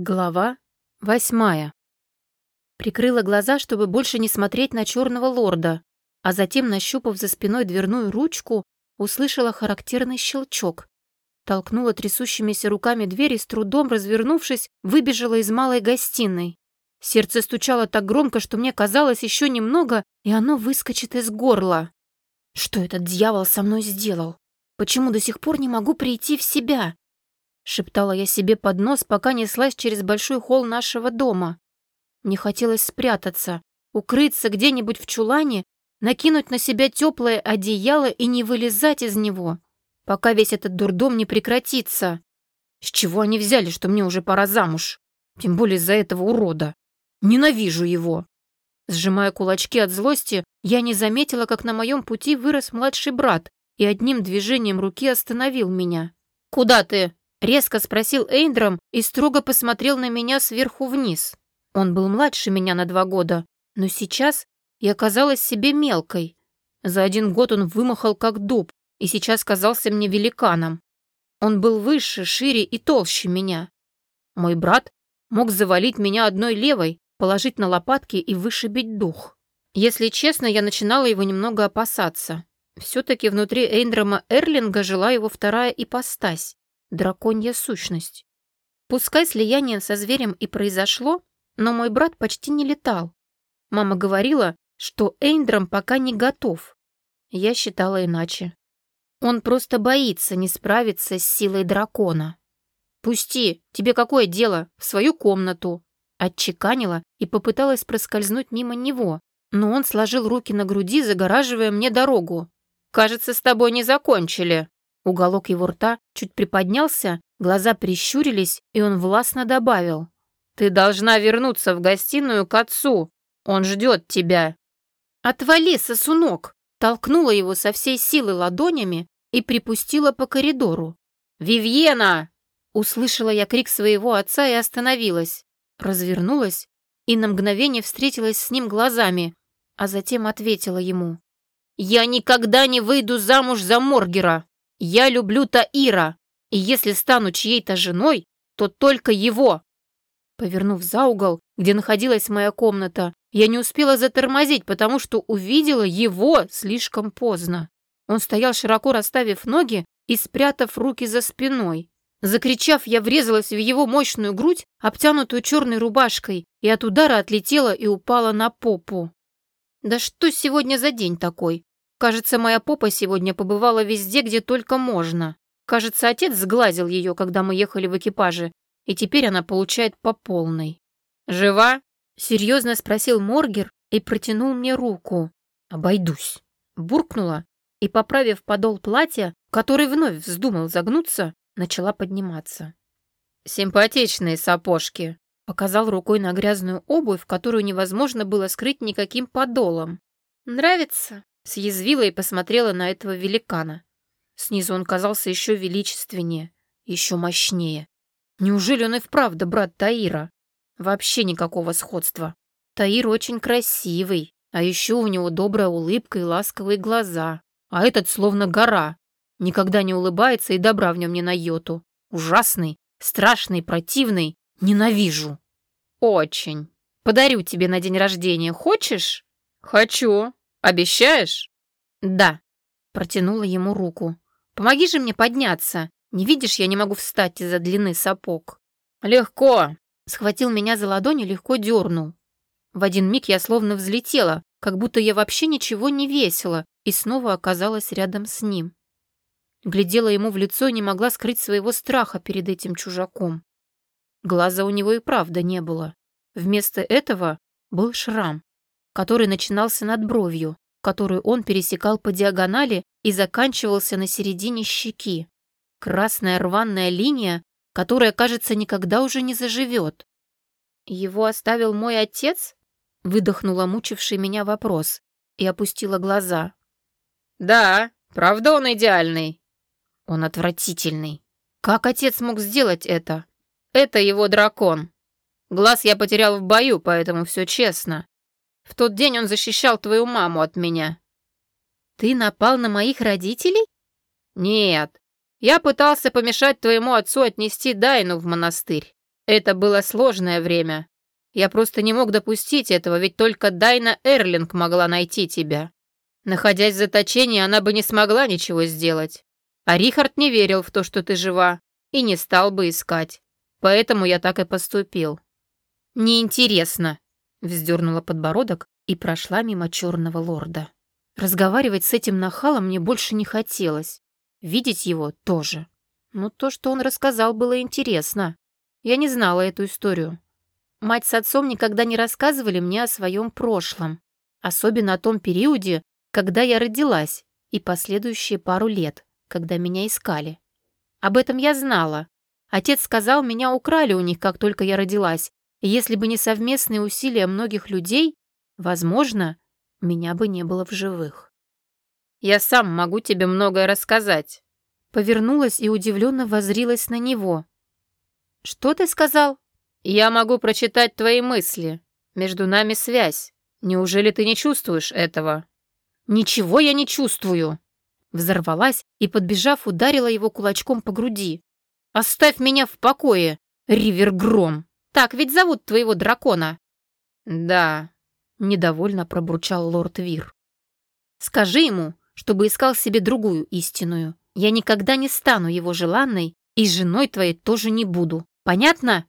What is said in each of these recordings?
Глава восьмая. Прикрыла глаза, чтобы больше не смотреть на черного лорда, а затем, нащупав за спиной дверную ручку, услышала характерный щелчок. Толкнула трясущимися руками дверь и с трудом, развернувшись, выбежала из малой гостиной. Сердце стучало так громко, что мне казалось еще немного, и оно выскочит из горла. Что этот дьявол со мной сделал? Почему до сих пор не могу прийти в себя? Шептала я себе под нос, пока неслась через большой холл нашего дома. Мне хотелось спрятаться, укрыться где-нибудь в чулане, накинуть на себя теплое одеяло и не вылезать из него, пока весь этот дурдом не прекратится. С чего они взяли, что мне уже пора замуж? Тем более из-за этого урода. Ненавижу его. Сжимая кулачки от злости, я не заметила, как на моем пути вырос младший брат и одним движением руки остановил меня. «Куда ты?» Резко спросил Эйндром и строго посмотрел на меня сверху вниз. Он был младше меня на два года, но сейчас я казалась себе мелкой. За один год он вымахал как дуб и сейчас казался мне великаном. Он был выше, шире и толще меня. Мой брат мог завалить меня одной левой, положить на лопатки и вышибить дух. Если честно, я начинала его немного опасаться. Все-таки внутри Эйндрома Эрлинга жила его вторая ипостась драконья сущность. Пускай слияние со зверем и произошло, но мой брат почти не летал. Мама говорила, что Эйндром пока не готов. Я считала иначе. Он просто боится не справиться с силой дракона. «Пусти, тебе какое дело? В свою комнату!» Отчеканила и попыталась проскользнуть мимо него, но он сложил руки на груди, загораживая мне дорогу. «Кажется, с тобой не закончили!» Уголок его рта чуть приподнялся, глаза прищурились, и он властно добавил. «Ты должна вернуться в гостиную к отцу. Он ждет тебя». «Отвали, сосунок!» Толкнула его со всей силы ладонями и припустила по коридору. «Вивьена!» Услышала я крик своего отца и остановилась. Развернулась и на мгновение встретилась с ним глазами, а затем ответила ему. «Я никогда не выйду замуж за Моргера!» Я люблю Таира, и если стану чьей-то женой, то только его. Повернув за угол, где находилась моя комната, я не успела затормозить, потому что увидела его слишком поздно. Он стоял широко расставив ноги и спрятав руки за спиной. Закричав, я врезалась в его мощную грудь, обтянутую черной рубашкой, и от удара отлетела и упала на попу. Да что сегодня за день такой? Кажется, моя попа сегодня побывала везде, где только можно. Кажется, отец сглазил ее, когда мы ехали в экипаже, и теперь она получает по полной. «Жива?» — серьезно спросил Моргер и протянул мне руку. «Обойдусь». Буркнула и, поправив подол платья, который вновь вздумал загнуться, начала подниматься. «Симпатичные сапожки», — показал рукой на грязную обувь, которую невозможно было скрыть никаким подолом. «Нравится?» Съязвила и посмотрела на этого великана. Снизу он казался еще величественнее, еще мощнее. Неужели он и вправду брат Таира? Вообще никакого сходства. Таир очень красивый, а еще у него добрая улыбка и ласковые глаза. А этот словно гора. Никогда не улыбается и добра в нем не на йоту. Ужасный, страшный, противный. Ненавижу. Очень. Подарю тебе на день рождения. Хочешь? Хочу. Обещаешь?» «Да», — протянула ему руку. «Помоги же мне подняться. Не видишь, я не могу встать из-за длины сапог». «Легко!» — схватил меня за ладонь и легко дернул. В один миг я словно взлетела, как будто я вообще ничего не весила, и снова оказалась рядом с ним. Глядела ему в лицо и не могла скрыть своего страха перед этим чужаком. Глаза у него и правда не было. Вместо этого был шрам который начинался над бровью, которую он пересекал по диагонали и заканчивался на середине щеки. Красная рваная линия, которая, кажется, никогда уже не заживет. «Его оставил мой отец?» — выдохнула мучивший меня вопрос и опустила глаза. «Да, правда он идеальный?» «Он отвратительный. Как отец мог сделать это?» «Это его дракон. Глаз я потерял в бою, поэтому все честно. В тот день он защищал твою маму от меня». «Ты напал на моих родителей?» «Нет. Я пытался помешать твоему отцу отнести Дайну в монастырь. Это было сложное время. Я просто не мог допустить этого, ведь только Дайна Эрлинг могла найти тебя. Находясь в заточении, она бы не смогла ничего сделать. А Рихард не верил в то, что ты жива, и не стал бы искать. Поэтому я так и поступил. «Неинтересно», — вздернула подбородок и прошла мимо черного лорда. Разговаривать с этим нахалом мне больше не хотелось. Видеть его тоже. Но то, что он рассказал, было интересно. Я не знала эту историю. Мать с отцом никогда не рассказывали мне о своем прошлом. Особенно о том периоде, когда я родилась, и последующие пару лет, когда меня искали. Об этом я знала. Отец сказал, меня украли у них, как только я родилась. Если бы не совместные усилия многих людей, возможно, меня бы не было в живых. «Я сам могу тебе многое рассказать». Повернулась и удивленно возрилась на него. «Что ты сказал?» «Я могу прочитать твои мысли. Между нами связь. Неужели ты не чувствуешь этого?» «Ничего я не чувствую!» Взорвалась и, подбежав, ударила его кулачком по груди. «Оставь меня в покое, Ривергром! Так ведь зовут твоего дракона!» «Да», — недовольно пробурчал лорд Вир. «Скажи ему, чтобы искал себе другую истинную. Я никогда не стану его желанной и женой твоей тоже не буду. Понятно?»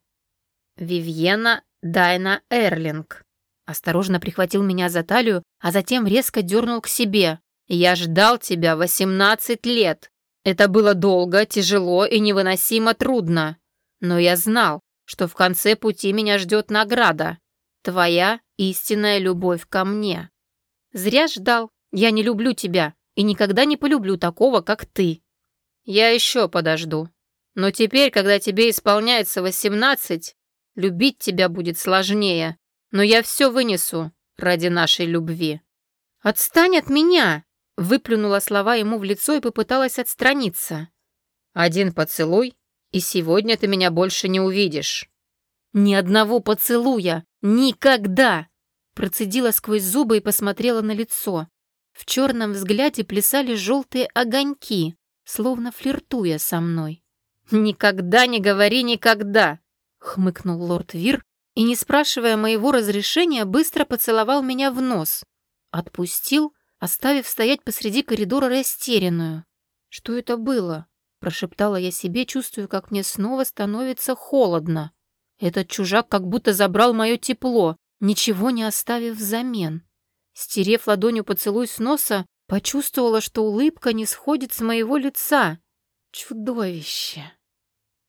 «Вивьена Дайна Эрлинг», осторожно прихватил меня за талию, а затем резко дернул к себе. «Я ждал тебя 18 лет. Это было долго, тяжело и невыносимо трудно. Но я знал, что в конце пути меня ждет награда. Твоя истинная любовь ко мне. Зря ждал. Я не люблю тебя и никогда не полюблю такого, как ты. Я еще подожду. Но теперь, когда тебе исполняется 18, любить тебя будет сложнее, но я все вынесу ради нашей любви». «Отстань от меня!» — выплюнула слова ему в лицо и попыталась отстраниться. «Один поцелуй, и сегодня ты меня больше не увидишь». «Ни одного поцелуя! Никогда!» Процедила сквозь зубы и посмотрела на лицо. В черном взгляде плясали желтые огоньки, словно флиртуя со мной. «Никогда не говори никогда!» — хмыкнул лорд Вир и, не спрашивая моего разрешения, быстро поцеловал меня в нос. Отпустил, оставив стоять посреди коридора растерянную. «Что это было?» — прошептала я себе, чувствуя, как мне снова становится холодно. Этот чужак как будто забрал мое тепло, ничего не оставив взамен. Стерев ладонью поцелуй с носа, почувствовала, что улыбка не сходит с моего лица. Чудовище!